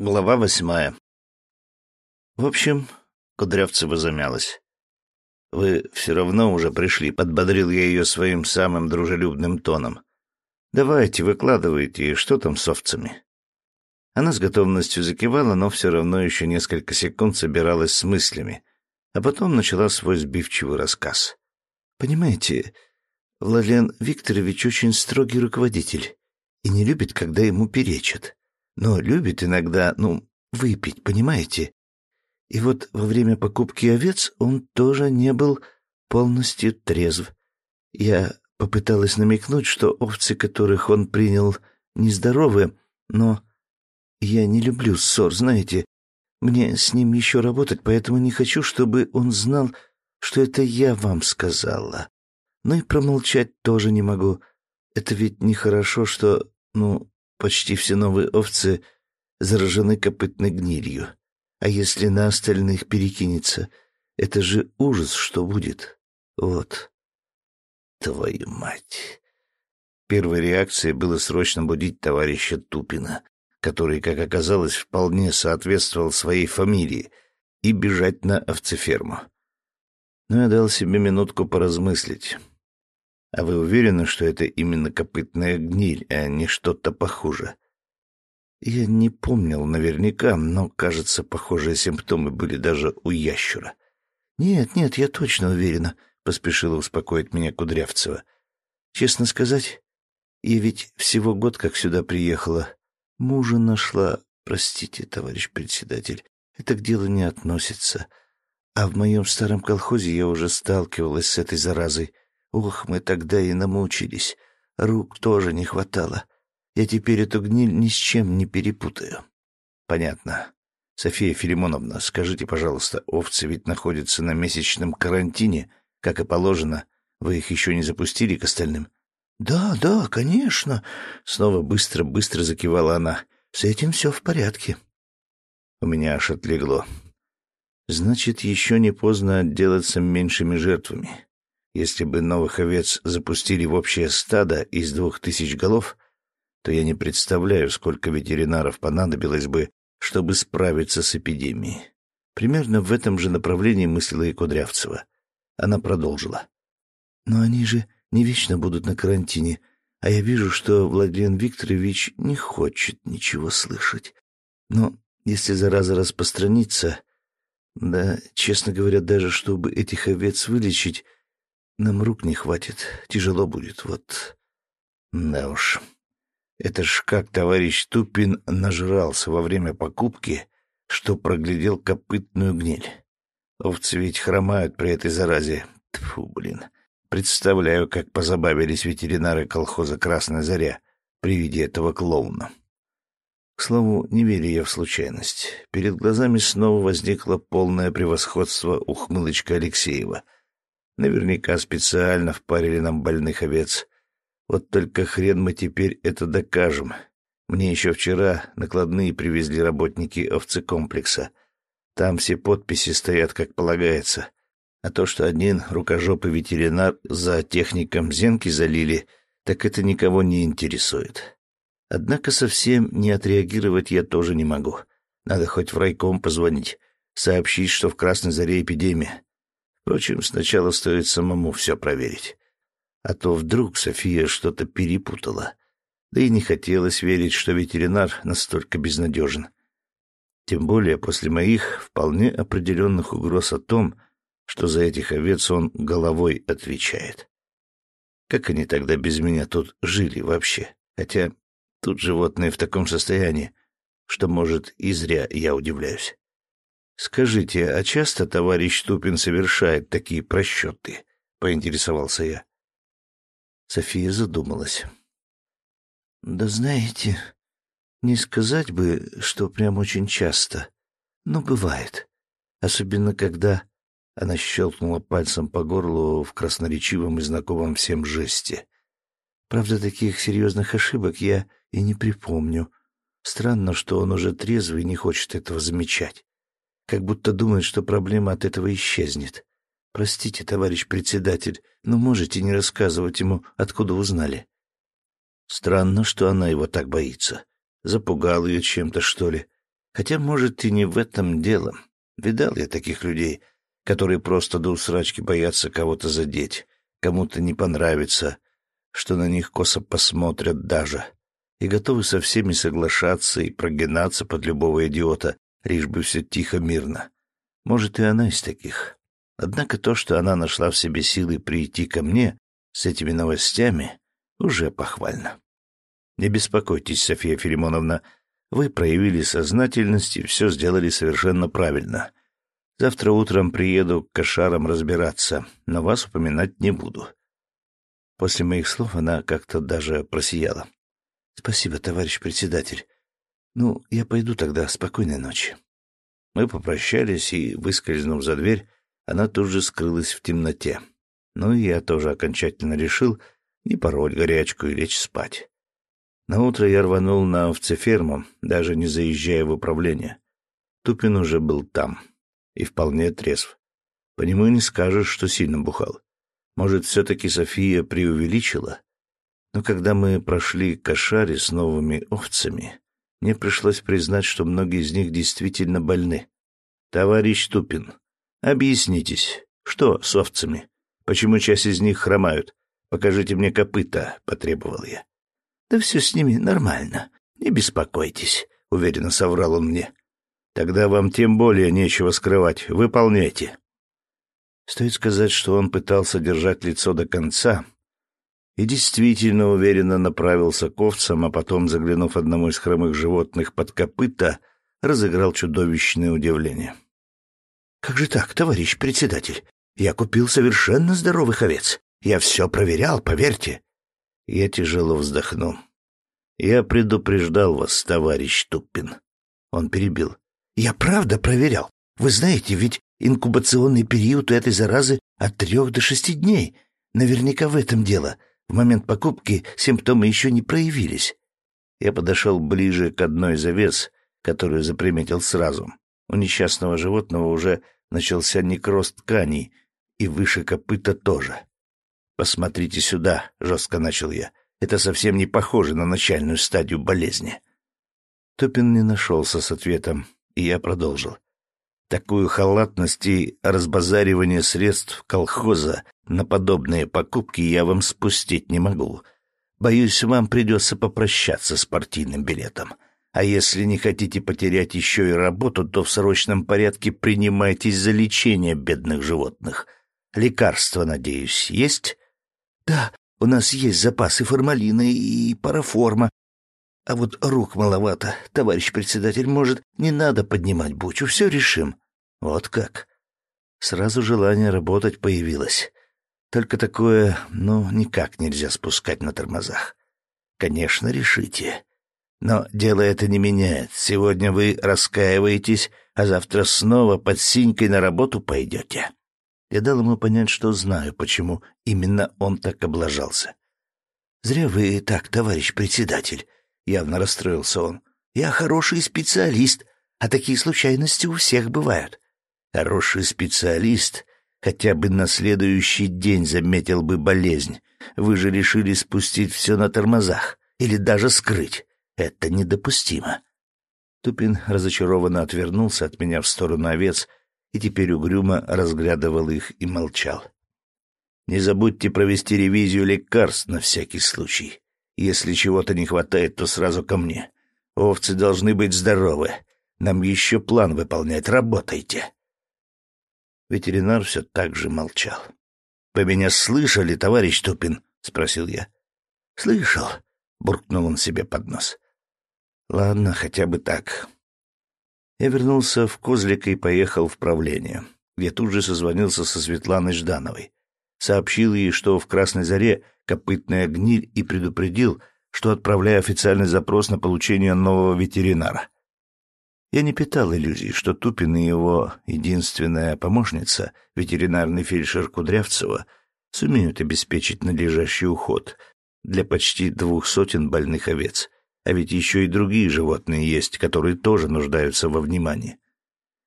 Глава восьмая. В общем, Кудрявцева замялась. «Вы все равно уже пришли», — подбодрил я ее своим самым дружелюбным тоном. «Давайте, выкладывайте, что там с овцами?» Она с готовностью закивала, но все равно еще несколько секунд собиралась с мыслями, а потом начала свой сбивчивый рассказ. «Понимаете, Владлен Викторович очень строгий руководитель и не любит, когда ему перечат но любит иногда, ну, выпить, понимаете? И вот во время покупки овец он тоже не был полностью трезв. Я попыталась намекнуть, что овцы, которых он принял, нездоровы, но я не люблю ссор, знаете. Мне с ним еще работать, поэтому не хочу, чтобы он знал, что это я вам сказала. Но и промолчать тоже не могу. Это ведь нехорошо, что, ну, Почти все новые овцы заражены копытной гнилью. А если на остальных перекинется, это же ужас, что будет. Вот. Твою мать. Первой реакцией было срочно будить товарища Тупина, который, как оказалось, вполне соответствовал своей фамилии, и бежать на овцеферму. Но я дал себе минутку поразмыслить. А вы уверены, что это именно копытная гниль, а не что-то похуже? Я не помнил наверняка, но, кажется, похожие симптомы были даже у ящура. Нет, нет, я точно уверена, поспешила успокоить меня Кудрявцева. Честно сказать, я ведь всего год как сюда приехала. Мужа нашла, простите, товарищ председатель, это к делу не относится. А в моем старом колхозе я уже сталкивалась с этой заразой — Ух, мы тогда и намучились. Рук тоже не хватало. Я теперь эту гниль ни с чем не перепутаю. Понятно. София Филимоновна, скажите, пожалуйста, овцы ведь находятся на месячном карантине, как и положено. Вы их еще не запустили к остальным? Да, да, конечно. Снова быстро-быстро закивала она. С этим все в порядке. У меня аж отлегло. Значит, еще не поздно отделаться меньшими жертвами. Если бы новых овец запустили в общее стадо из двух тысяч голов, то я не представляю, сколько ветеринаров понадобилось бы, чтобы справиться с эпидемией. Примерно в этом же направлении мыслила и Кудрявцева. Она продолжила. «Но они же не вечно будут на карантине, а я вижу, что Владимир Викторович не хочет ничего слышать. Но если зараза распространится, да, честно говоря, даже чтобы этих овец вылечить, нам рук не хватит, тяжело будет, вот. Да уж. Это ж как товарищ Тупин нажрался во время покупки, что проглядел копытную гниль. Овцы ведь хромают при этой заразе. Тьфу, блин. Представляю, как позабавились ветеринары колхоза «Красная заря» при виде этого клоуна. К слову, не верю я в случайность. Перед глазами снова возникло полное превосходство ухмылочка Алексеева — Наверняка специально впарили нам больных овец. Вот только хрен мы теперь это докажем. Мне еще вчера накладные привезли работники овцекомплекса. Там все подписи стоят, как полагается. А то, что один рукожопый ветеринар за техником зенки залили, так это никого не интересует. Однако совсем не отреагировать я тоже не могу. Надо хоть в райком позвонить, сообщить, что в Красной Заре эпидемия. Впрочем, сначала стоит самому все проверить. А то вдруг София что-то перепутала. Да и не хотелось верить, что ветеринар настолько безнадежен. Тем более после моих вполне определенных угроз о том, что за этих овец он головой отвечает. Как они тогда без меня тут жили вообще? Хотя тут животные в таком состоянии, что, может, и зря я удивляюсь. «Скажите, а часто товарищ Тупин совершает такие просчеты?» — поинтересовался я. София задумалась. «Да знаете, не сказать бы, что прям очень часто, но бывает. Особенно когда...» Она щелкнула пальцем по горлу в красноречивом и знакомом всем жесте. «Правда, таких серьезных ошибок я и не припомню. Странно, что он уже трезвый и не хочет этого замечать как будто думает, что проблема от этого исчезнет. Простите, товарищ председатель, но можете не рассказывать ему, откуда узнали. Странно, что она его так боится. Запугал ее чем-то, что ли. Хотя, может, и не в этом дело. Видал я таких людей, которые просто до усрачки боятся кого-то задеть, кому-то не понравится, что на них косо посмотрят даже, и готовы со всеми соглашаться и прогинаться под любого идиота, лишь бы все тихо, мирно. Может, и она из таких. Однако то, что она нашла в себе силы прийти ко мне с этими новостями, уже похвально. Не беспокойтесь, София Филимоновна, вы проявили сознательность и все сделали совершенно правильно. Завтра утром приеду к кошарам разбираться, но вас упоминать не буду. После моих слов она как-то даже просияла. Спасибо, товарищ председатель. Ну, я пойду тогда. Спокойной ночи. Мы попрощались, и, выскользнув за дверь, она тут же скрылась в темноте. Ну и я тоже окончательно решил не пороть горячку и лечь спать. На утро я рванул на овцеферму, даже не заезжая в управление. Тупин уже был там и вполне трезв. По нему не скажешь, что сильно бухал. Может, все-таки София преувеличила? Но когда мы прошли кошари с новыми овцами, мне пришлось признать, что многие из них действительно больны. «Товарищ Тупин, объяснитесь, что с овцами? Почему часть из них хромают? Покажите мне копыта», — потребовал я. «Да все с ними нормально. Не беспокойтесь», — уверенно соврал он мне. «Тогда вам тем более нечего скрывать. Выполняйте». Стоит сказать, что он пытался держать лицо до конца и действительно уверенно направился к овцам, а потом, заглянув одному из хромых животных под копыта, разыграл чудовищное удивление. «Как же так, товарищ председатель? Я купил совершенно здоровых овец. Я все проверял, поверьте». Я тяжело вздохнул. «Я предупреждал вас, товарищ Туппин». Он перебил. «Я правда проверял. Вы знаете, ведь инкубационный период у этой заразы от трех до шести дней. Наверняка в этом дело. В момент покупки симптомы еще не проявились». Я подошел ближе к одной из овец, которую заприметил сразу. У несчастного животного уже начался некроз тканей, и выше копыта тоже. «Посмотрите сюда», — жестко начал я. «Это совсем не похоже на начальную стадию болезни». Топин не нашелся с ответом, и я продолжил. Такую халатность и разбазаривание средств колхоза на подобные покупки я вам спустить не могу. Боюсь, вам придется попрощаться с партийным билетом. А если не хотите потерять еще и работу, то в срочном порядке принимайтесь за лечение бедных животных. Лекарства, надеюсь, есть? Да, у нас есть запасы формалина и параформа. А вот рук маловато. Товарищ председатель, может, не надо поднимать бучу, все решим. Вот как. Сразу желание работать появилось. Только такое, ну, никак нельзя спускать на тормозах. Конечно, решите. Но дело это не меняет. Сегодня вы раскаиваетесь, а завтра снова под синькой на работу пойдете. Я дал ему понять, что знаю, почему именно он так облажался. «Зря вы так, товарищ председатель», — явно расстроился он. «Я хороший специалист, а такие случайности у всех бывают. Хороший специалист хотя бы на следующий день заметил бы болезнь. Вы же решили спустить все на тормозах или даже скрыть. Это недопустимо. Тупин разочарованно отвернулся от меня в сторону овец и теперь угрюмо разглядывал их и молчал. «Не забудьте провести ревизию лекарств на всякий случай. Если чего-то не хватает, то сразу ко мне. Овцы должны быть здоровы. Нам еще план выполнять. Работайте». Ветеринар все так же молчал. «Вы меня слышали, товарищ Тупин?» — спросил я. «Слышал», — буркнул он себе под нос. «Ладно, хотя бы так». Я вернулся в Козлик и поехал в правление, где тут же созвонился со Светланой Ждановой. Сообщил ей, что в Красной Заре копытная гниль и предупредил, что отправляю официальный запрос на получение нового ветеринара. Я не питал иллюзий, что Тупин и его единственная помощница, ветеринарный фельдшер Кудрявцева, сумеют обеспечить надлежащий уход для почти двух сотен больных овец. А ведь еще и другие животные есть, которые тоже нуждаются во внимании.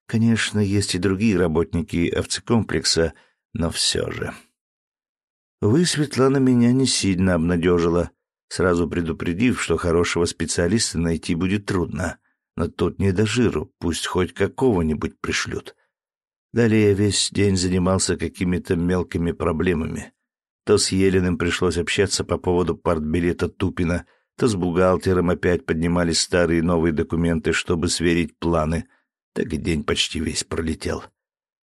Конечно, есть и другие работники овцекомплекса, но все же. Вы, Светлана, меня не сильно обнадежила, сразу предупредив, что хорошего специалиста найти будет трудно — но тут не до жиру, пусть хоть какого-нибудь пришлют. Далее я весь день занимался какими-то мелкими проблемами. То с Елиным пришлось общаться по поводу партбилета Тупина, то с бухгалтером опять поднимались старые и новые документы, чтобы сверить планы. Так и день почти весь пролетел.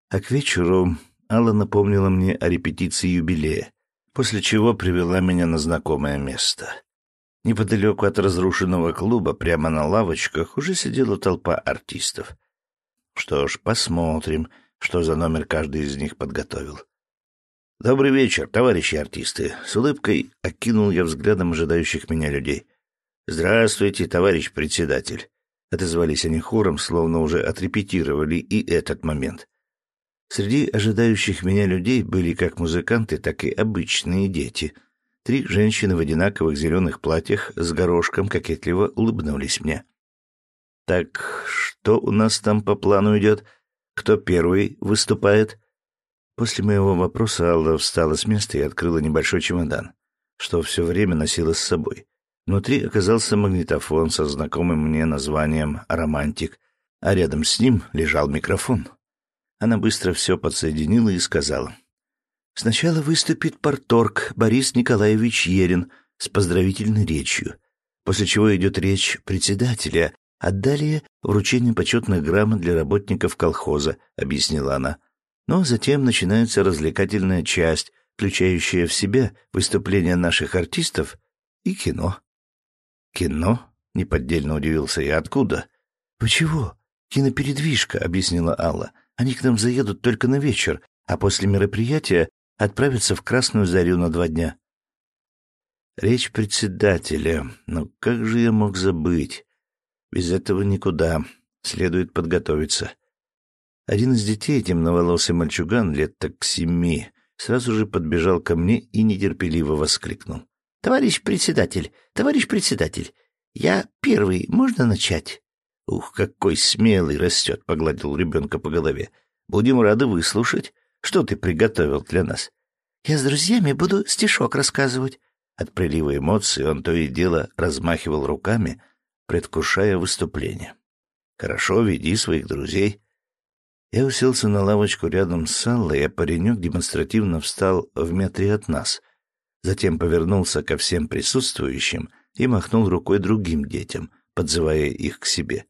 А к вечеру Алла напомнила мне о репетиции юбилея, после чего привела меня на знакомое место. Неподалеку от разрушенного клуба, прямо на лавочках, уже сидела толпа артистов. Что ж, посмотрим, что за номер каждый из них подготовил. «Добрый вечер, товарищи артисты!» С улыбкой окинул я взглядом ожидающих меня людей. «Здравствуйте, товарищ председатель!» Отозвались они хором, словно уже отрепетировали и этот момент. Среди ожидающих меня людей были как музыканты, так и обычные дети. Три женщины в одинаковых зеленых платьях с горошком кокетливо улыбнулись мне. «Так, что у нас там по плану идет?» Кто первый выступает? После моего вопроса Алла встала с места и открыла небольшой чемодан, что все время носила с собой. Внутри оказался магнитофон со знакомым мне названием «Романтик», а рядом с ним лежал микрофон. Она быстро все подсоединила и сказала. «Сначала выступит порторг Борис Николаевич Ерин с поздравительной речью, после чего идет речь председателя, а далее вручение почетных грамот для работников колхоза, объяснила она. Но затем начинается развлекательная часть, включающая в себя выступления наших артистов и кино. Кино? Неподдельно удивился я. Откуда? Чего? Кинопередвижка, объяснила Алла. Они к нам заедут только на вечер, а после мероприятия отправятся в Красную Зарю на два дня. Речь председателя. Ну как же я мог забыть? Без этого никуда. Следует подготовиться. Один из детей, темноволосый мальчуган, лет так семи, сразу же подбежал ко мне и нетерпеливо воскликнул. — Товарищ председатель, товарищ председатель, я первый, можно начать? — Ух, какой смелый растет, — погладил ребенка по голове. — Будем рады выслушать. Что ты приготовил для нас? — Я с друзьями буду стишок рассказывать. От прилива эмоций он то и дело размахивал руками, предвкушая выступление. «Хорошо, веди своих друзей». Я уселся на лавочку рядом с Саллой, а паренек демонстративно встал в метре от нас. Затем повернулся ко всем присутствующим и махнул рукой другим детям, подзывая их к себе.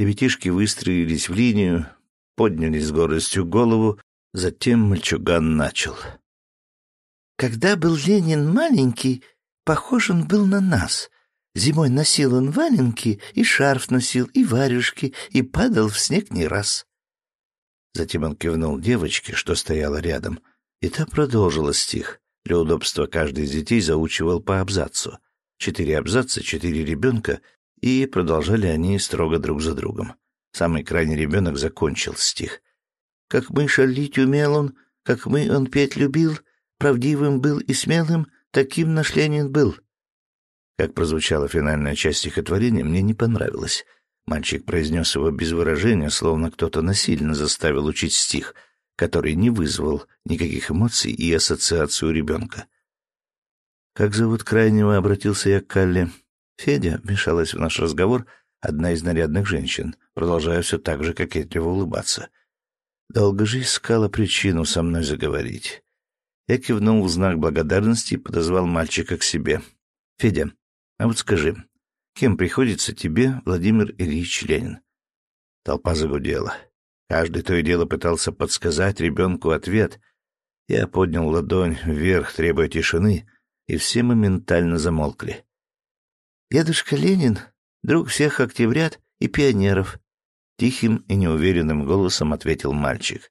Ребятишки выстроились в линию, подняли с гордостью голову, затем мальчуган начал. «Когда был Ленин маленький, похож он был на нас. Зимой носил он валенки, и шарф носил, и варежки, и падал в снег не раз. Затем он кивнул девочке, что стояла рядом, и та продолжила стих. Для удобства каждый из детей заучивал по абзацу. Четыре абзаца, четыре ребенка, и продолжали они строго друг за другом. Самый крайний ребенок закончил стих. «Как мы шалить умел он, как мы он петь любил, правдивым был и смелым, таким наш Ленин был». Как прозвучала финальная часть стихотворения, мне не понравилось. Мальчик произнес его без выражения, словно кто-то насильно заставил учить стих, который не вызвал никаких эмоций и ассоциаций у ребенка. «Как зовут крайнего?» — обратился я к Калле. Федя вмешалась в наш разговор одна из нарядных женщин, продолжая все так же кокетливо улыбаться. Долго же искала причину со мной заговорить. Я кивнул в знак благодарности и подозвал мальчика к себе. «Федя, а вот скажи, кем приходится тебе Владимир Ильич Ленин? Толпа загудела. Каждый то и дело пытался подсказать ребенку ответ. Я поднял ладонь вверх, требуя тишины, и все моментально замолкли. «Дедушка Ленин — друг всех октябрят и пионеров», — тихим и неуверенным голосом ответил мальчик.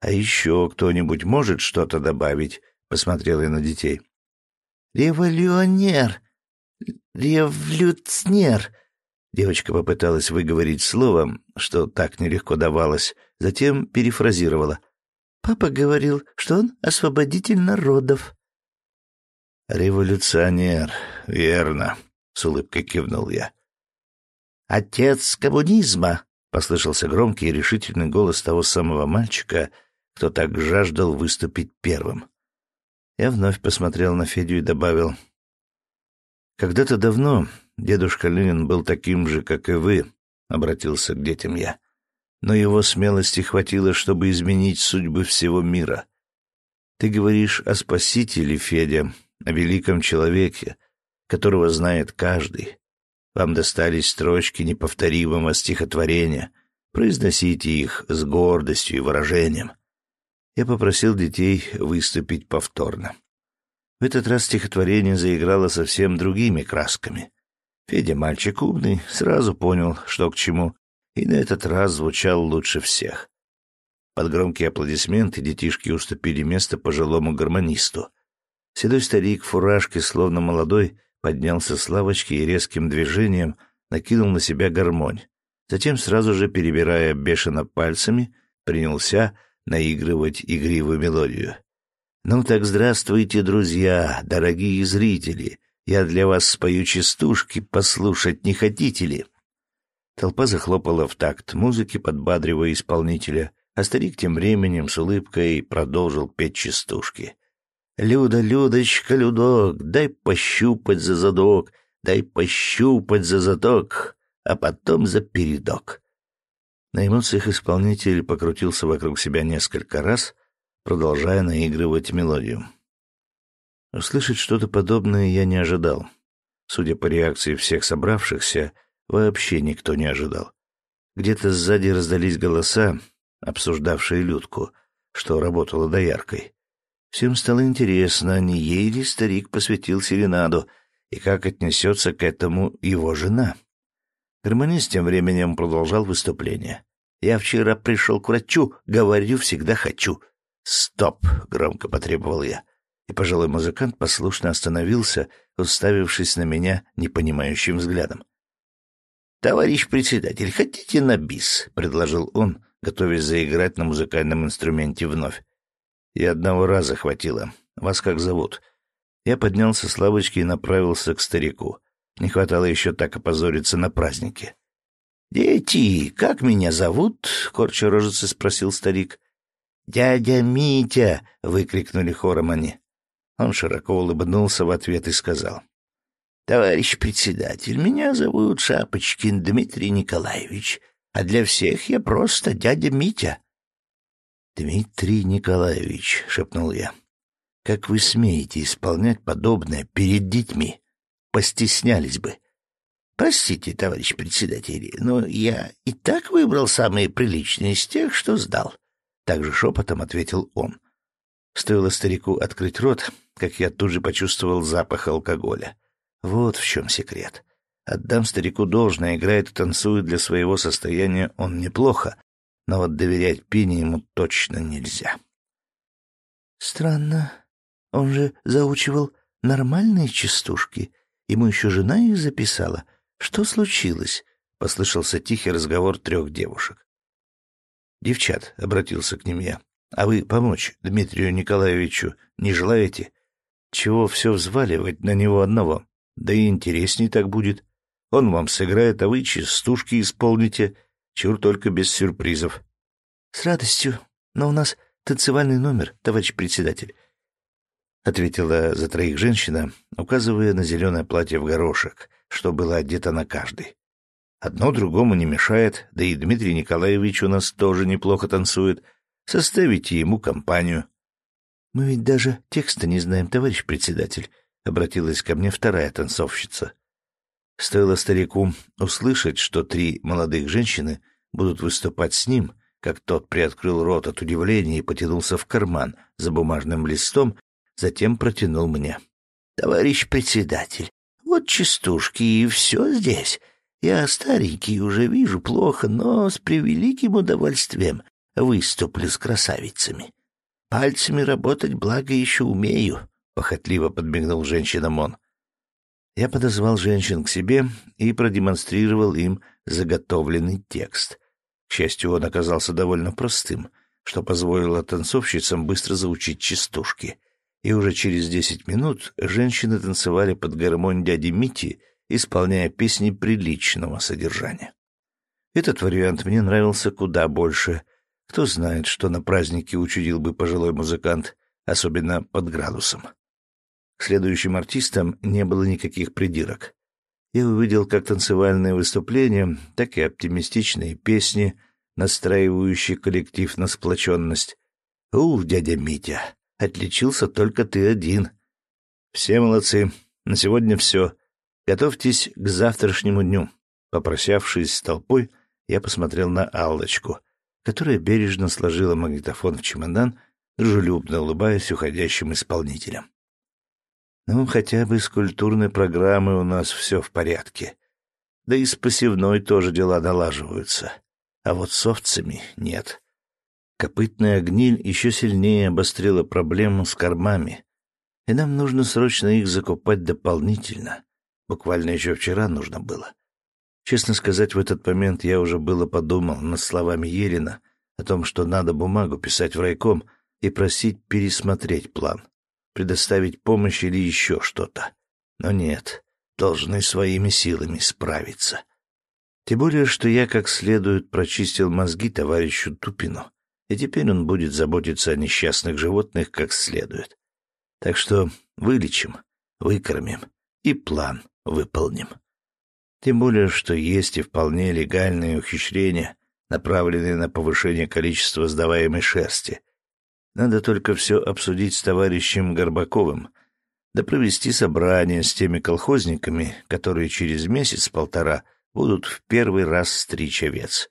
«А еще кто-нибудь может что-то добавить?» — посмотрел я на детей. «Революционер!» «Революционер!» Девочка попыталась выговорить слово, что так нелегко давалось, затем перефразировала. «Папа говорил, что он освободитель народов». «Революционер, верно», — с улыбкой кивнул я. «Отец коммунизма!» — послышался громкий и решительный голос того самого мальчика, кто так жаждал выступить первым. Я вновь посмотрел на Федю и добавил — когда-то давно дедушка Ленин был таким же, как и вы, обратился к детям я. Но его смелости хватило, чтобы изменить судьбы всего мира. Ты говоришь о Спасителе, Федя, о великом человеке, которого знает каждый. Вам достались строчки неповторимого стихотворения. Произносите их с гордостью и выражением. Я попросил детей выступить повторно. В этот раз стихотворение заиграло совсем другими красками. Федя, мальчик умный, сразу понял, что к чему, и на этот раз звучал лучше всех. Под громкие аплодисменты детишки уступили место пожилому гармонисту. Седой старик в фуражке, словно молодой, поднялся с лавочки и резким движением накинул на себя гармонь. Затем, сразу же перебирая бешено пальцами, принялся наигрывать игривую мелодию. «Ну так здравствуйте, друзья, дорогие зрители! Я для вас спою частушки, послушать не хотите ли?» Толпа захлопала в такт музыки, подбадривая исполнителя, а старик тем временем с улыбкой продолжил петь частушки. «Люда, Людочка, Людок, дай пощупать за задок, дай пощупать за заток, а потом за передок». На эмоциях исполнитель покрутился вокруг себя несколько раз, продолжая наигрывать мелодию. Услышать что-то подобное я не ожидал. Судя по реакции всех собравшихся, вообще никто не ожидал. Где-то сзади раздались голоса, обсуждавшие Людку, что работала дояркой. Всем стало интересно, не ей ли старик посвятил серенаду, и как отнесется к этому его жена. Гармонист тем временем продолжал выступление. «Я вчера пришел к врачу, говорю, всегда хочу». «Стоп!» — громко потребовал я. И пожилой музыкант послушно остановился, уставившись на меня непонимающим взглядом. «Товарищ председатель, хотите на бис?» — предложил он, готовясь заиграть на музыкальном инструменте вновь. И одного раза хватило. Вас как зовут? Я поднялся с лавочки и направился к старику. Не хватало еще так опозориться на празднике. «Дети, как меня зовут?» — корча рожицы спросил старик. «Дядя Митя!» — выкрикнули хором они. Он широко улыбнулся в ответ и сказал. «Товарищ председатель, меня зовут Шапочкин Дмитрий Николаевич, а для всех я просто дядя Митя». «Дмитрий Николаевич», — шепнул я, — «как вы смеете исполнять подобное перед детьми? Постеснялись бы». «Простите, товарищ председатель, но я и так выбрал самые приличные из тех, что сдал», — также шепотом ответил он. Стоило старику открыть рот, как я тут же почувствовал запах алкоголя. Вот в чем секрет. Отдам старику должное, играет и танцует для своего состояния он неплохо, но вот доверять Пине ему точно нельзя. Странно. Он же заучивал нормальные частушки. Ему еще жена их записала. Что случилось? Послышался тихий разговор трех девушек. «Девчат», — обратился к ним я, — «а вы помочь Дмитрию Николаевичу не желаете? Чего все взваливать на него одного? Да и интересней так будет. Он вам сыграет, а вы частушки исполните, Чур только без сюрпризов. — С радостью. Но у нас танцевальный номер, товарищ председатель. — ответила за троих женщина, указывая на зеленое платье в горошек, что было одето на каждой. Одно другому не мешает, да и Дмитрий Николаевич у нас тоже неплохо танцует. Составите ему компанию. — Мы ведь даже текста не знаем, товарищ председатель, — обратилась ко мне вторая танцовщица. Стоило старику услышать, что три молодых женщины будут выступать с ним, как тот приоткрыл рот от удивления и потянулся в карман за бумажным листом, затем протянул мне. — Товарищ председатель, вот частушки и все здесь. Я старенький уже вижу плохо, но с превеликим удовольствием выступлю с красавицами. Пальцами работать, благо, еще умею, — похотливо подмигнул женщинам он. Я подозвал женщин к себе и продемонстрировал им заготовленный текст. К счастью, он оказался довольно простым, что позволило танцовщицам быстро заучить частушки. И уже через десять минут женщины танцевали под гармонь дяди Мити, исполняя песни приличного содержания. Этот вариант мне нравился куда больше. Кто знает, что на празднике учудил бы пожилой музыкант, особенно под градусом. Следующим артистам не было никаких придирок. я увидел как танцевальные выступления, так и оптимистичные песни, настраивающие коллектив на сплоченность. «Ух, дядя Митя, отличился только ты один». «Все молодцы. На сегодня все. Готовьтесь к завтрашнему дню». Попрощавшись с толпой, я посмотрел на Аллочку, которая бережно сложила магнитофон в чемодан, дружелюбно улыбаясь уходящим исполнителям. Ну, хотя бы с культурной программой у нас все в порядке. Да и с посевной тоже дела налаживаются. А вот с овцами нет. Копытная гниль еще сильнее обострила проблему с кормами. И нам нужно срочно их закупать дополнительно. Буквально еще вчера нужно было. Честно сказать, в этот момент я уже было подумал над словами Елена о том, что надо бумагу писать в райком и просить пересмотреть план предоставить помощь или еще что-то. Но нет, должны своими силами справиться. Тем более, что я как следует прочистил мозги товарищу Тупину, и теперь он будет заботиться о несчастных животных как следует. Так что вылечим, выкормим и план выполним. Тем более, что есть и вполне легальные ухищрения, направленные на повышение количества сдаваемой шерсти — надо только все обсудить с товарищем Горбаковым, да провести собрание с теми колхозниками, которые через месяц-полтора будут в первый раз стричь овец.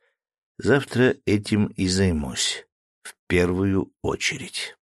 Завтра этим и займусь. В первую очередь.